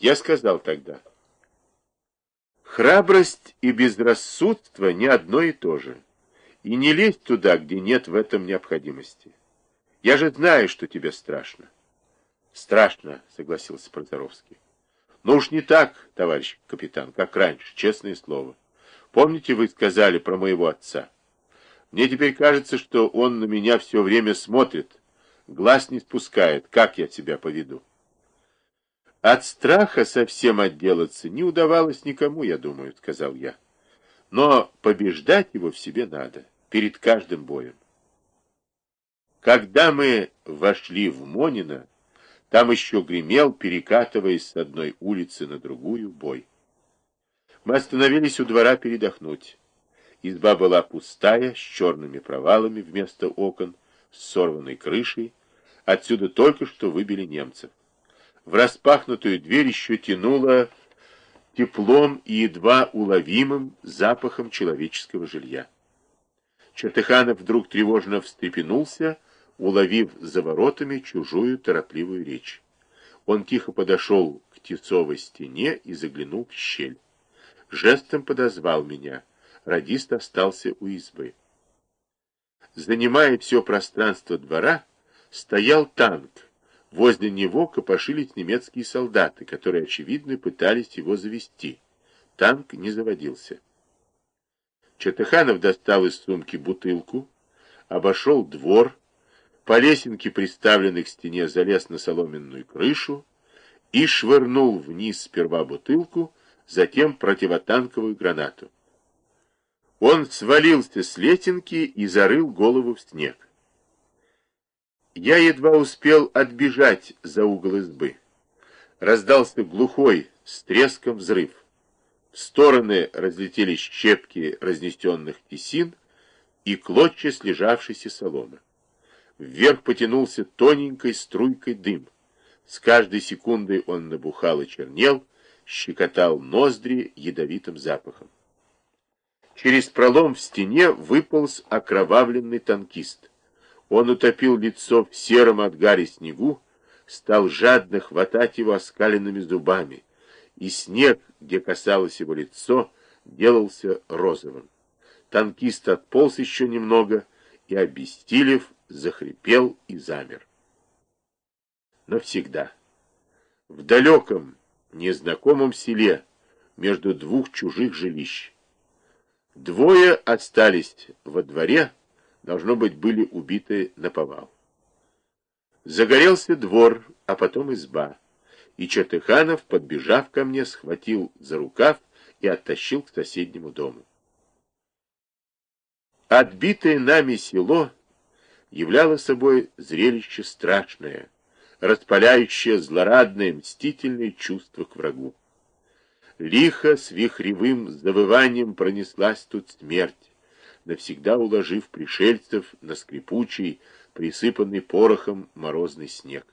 Я сказал тогда, храбрость и безрассудство не одно и то же. И не лезь туда, где нет в этом необходимости. Я же знаю, что тебе страшно. Страшно, согласился Прозоровский. Но уж не так, товарищ капитан, как раньше, честное слово. Помните, вы сказали про моего отца? Мне теперь кажется, что он на меня все время смотрит, глаз не спускает, как я себя поведу. От страха совсем отделаться не удавалось никому, я думаю, сказал я. Но побеждать его в себе надо, перед каждым боем. Когда мы вошли в Монино, там еще гремел, перекатываясь с одной улицы на другую, бой. Мы остановились у двора передохнуть. Изба была пустая, с черными провалами вместо окон, с сорванной крышей. Отсюда только что выбили немцев. В распахнутую дверь еще тянуло теплом и едва уловимым запахом человеческого жилья. Чертыханов вдруг тревожно встрепенулся, уловив за воротами чужую торопливую речь. Он тихо подошел к тесовой стене и заглянул в щель. Жестом подозвал меня. Радист остался у избы. Занимая все пространство двора, стоял танк. Возле него копошились немецкие солдаты, которые, очевидно, пытались его завести. Танк не заводился. Чатыханов достал из сумки бутылку, обошел двор, по лесенке, приставленной к стене, залез на соломенную крышу и швырнул вниз сперва бутылку, затем противотанковую гранату. Он свалился с лесенки и зарыл голову в снег. Я едва успел отбежать за угол избы. Раздался глухой, с треском взрыв. В стороны разлетелись щепки разнесенных тесин и клочья слежавшейся соломы. Вверх потянулся тоненькой струйкой дым. С каждой секундой он набухал и чернел, щекотал ноздри ядовитым запахом. Через пролом в стене выполз окровавленный танкист. Он утопил лицо в сером от гари снегу, стал жадно хватать его оскаленными зубами, и снег, где касалось его лицо, делался розовым. Танкист отполз еще немного и, обестилев, захрипел и замер. Навсегда. В далеком, незнакомом селе, между двух чужих жилищ. Двое остались во дворе, должно быть, были убиты на повал. Загорелся двор, а потом изба, и Чертыханов, подбежав ко мне, схватил за рукав и оттащил к соседнему дому. Отбитое нами село являло собой зрелище страшное, распаляющее злорадное, мстительное чувство к врагу. Лихо с вихревым завыванием пронеслась тут смерть, навсегда уложив пришельцев на скрипучий, присыпанный порохом морозный снег.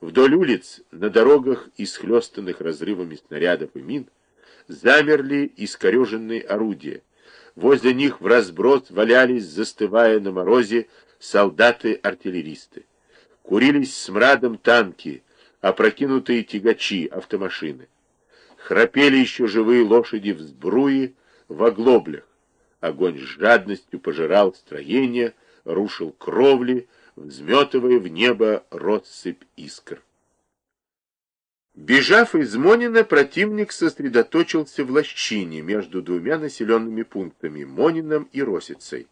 Вдоль улиц, на дорогах, исхлестанных разрывами снарядов и мин, замерли искореженные орудия, Возле них в разброд валялись, застывая на морозе, солдаты-артиллеристы. Курились смрадом танки, опрокинутые тягачи, автомашины. Храпели еще живые лошади в сбруе, в оглоблях. Огонь с жадностью пожирал строение, рушил кровли, взметывая в небо россыпь искр. Бежав из Монина, противник сосредоточился в лощине между двумя населенными пунктами – Монином и Росицей.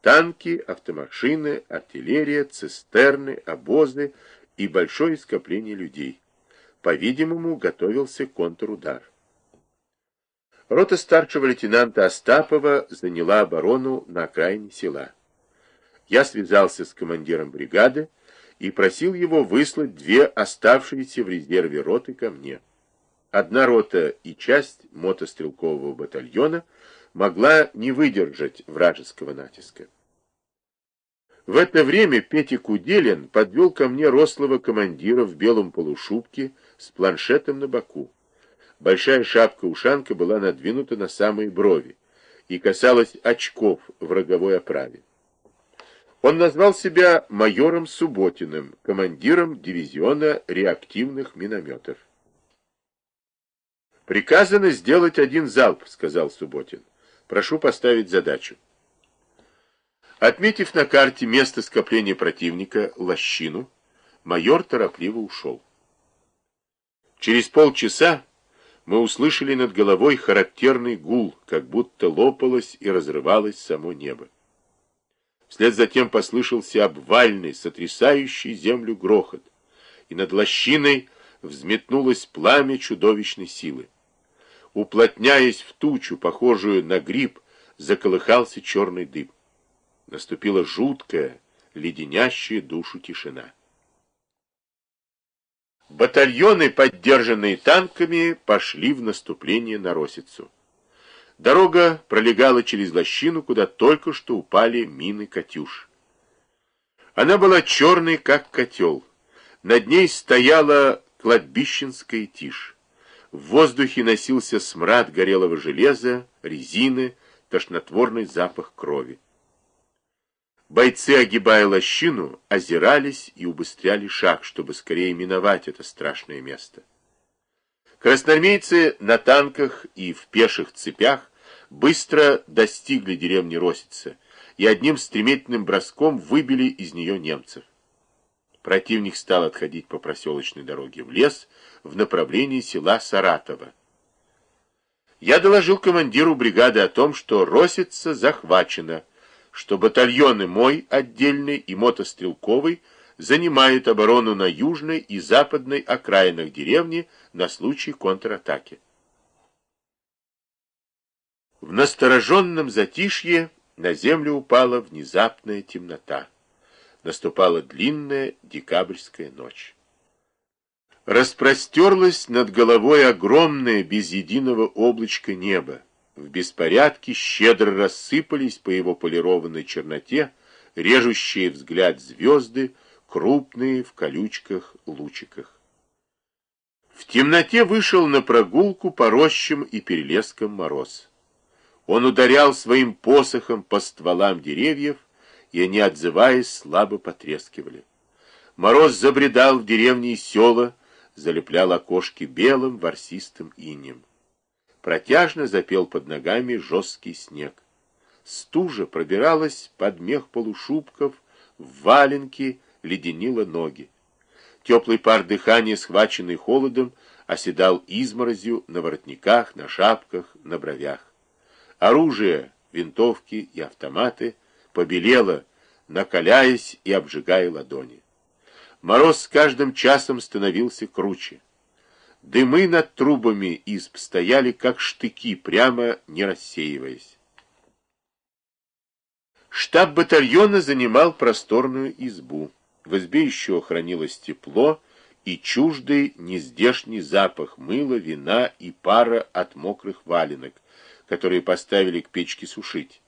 Танки, автомашины, артиллерия, цистерны, обозы и большое скопление людей. По-видимому, готовился контрудар. Рота старшего лейтенанта Остапова заняла оборону на окраине села. Я связался с командиром бригады, и просил его выслать две оставшиеся в резерве роты ко мне. Одна рота и часть мотострелкового батальона могла не выдержать вражеского натиска. В это время Петя Куделин подвел ко мне рослого командира в белом полушубке с планшетом на боку. Большая шапка-ушанка была надвинута на самые брови и касалась очков в роговой оправе. Он назвал себя майором Субботиным, командиром дивизиона реактивных минометов. «Приказано сделать один залп», — сказал Субботин. «Прошу поставить задачу». Отметив на карте место скопления противника, лощину, майор торопливо ушел. Через полчаса мы услышали над головой характерный гул, как будто лопалось и разрывалось само небо. Вслед затем послышался обвальный, сотрясающий землю грохот, и над лощиной взметнулось пламя чудовищной силы. Уплотняясь в тучу, похожую на гриб, заколыхался черный дым. Наступила жуткая, леденящая душу тишина. Батальоны, поддержанные танками, пошли в наступление на Росицу. Дорога пролегала через лощину, куда только что упали мины «Катюш». Она была черной, как котел. Над ней стояла кладбищенская тишь. В воздухе носился смрад горелого железа, резины, тошнотворный запах крови. Бойцы, огибая лощину, озирались и убыстряли шаг, чтобы скорее миновать это страшное место. Красноармейцы на танках и в пеших цепях быстро достигли деревни Росица и одним стремительным броском выбили из нее немцев. Противник стал отходить по проселочной дороге в лес в направлении села Саратова. Я доложил командиру бригады о том, что Росица захвачена, что батальоны мой отдельный и мотострелковый занимают оборону на южной и западной окраинах деревни на случай контратаки. В настороженном затишье на землю упала внезапная темнота. Наступала длинная декабрьская ночь. Распростерлось над головой огромное без единого облачка небо. В беспорядке щедро рассыпались по его полированной черноте режущие взгляд звезды, крупные в колючках-лучиках. В темноте вышел на прогулку по рощам и перелескам мороз. Он ударял своим посохом по стволам деревьев, и они, отзываясь, слабо потрескивали. Мороз забредал в деревни и села, залеплял окошки белым ворсистым инем. Протяжно запел под ногами жесткий снег. Стужа пробиралась под мех полушубков, в валенки леденила ноги. Теплый пар дыхания, схваченный холодом, оседал изморозью на воротниках, на шапках, на бровях. Оружие, винтовки и автоматы побелело, накаляясь и обжигая ладони. Мороз с каждым часом становился круче. Дымы над трубами изб стояли, как штыки, прямо не рассеиваясь. Штаб батальона занимал просторную избу. В избе еще хранилось тепло и чуждый нездешний запах мыла, вина и пара от мокрых валенок, которые поставили к печке сушить.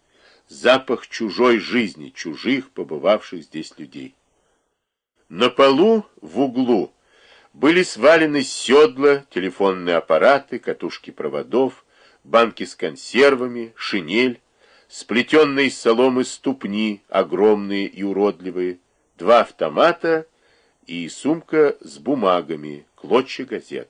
Запах чужой жизни, чужих, побывавших здесь людей. На полу в углу были свалены седла, телефонные аппараты, катушки проводов, банки с консервами, шинель, сплетенные из соломы ступни, огромные и уродливые, два автомата и сумка с бумагами, клочья газет.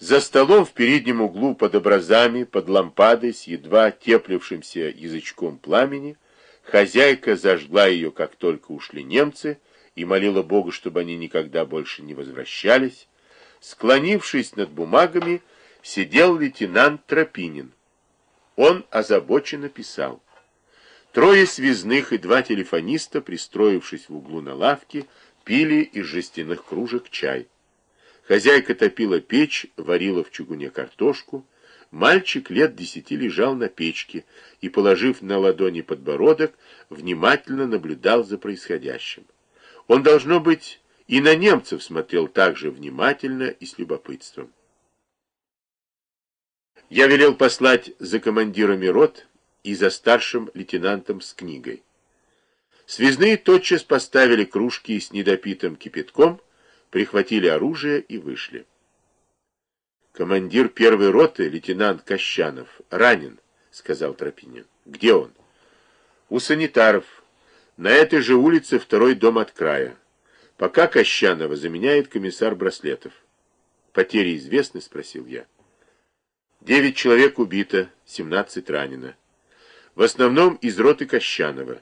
За столом в переднем углу под образами, под лампадой с едва теплившимся язычком пламени, хозяйка зажгла ее, как только ушли немцы, и молила Бога, чтобы они никогда больше не возвращались. Склонившись над бумагами, сидел лейтенант Тропинин. Он озабоченно писал. Трое связных и два телефониста, пристроившись в углу на лавке, пили из жестяных кружек чай. Хозяйка топила печь, варила в чугуне картошку. Мальчик лет десяти лежал на печке и, положив на ладони подбородок, внимательно наблюдал за происходящим. Он, должно быть, и на немцев смотрел так же внимательно и с любопытством. Я велел послать за командирами рот и за старшим лейтенантом с книгой. Связные тотчас поставили кружки с недопитым кипятком, прихватили оружие и вышли. Командир первой роты, лейтенант Кощанов, ранен, сказал Тропинин. Где он? У санитаров. На этой же улице второй дом от края. Пока Кощанова заменяет комиссар Браслетов. Потери известны? Спросил я. Девять человек убито, семнадцать ранено. В основном из роты Кощанова.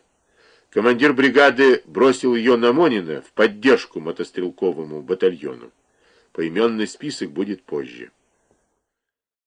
Командир бригады бросил ее на Монина в поддержку мотострелковому батальону. Поименный список будет позже.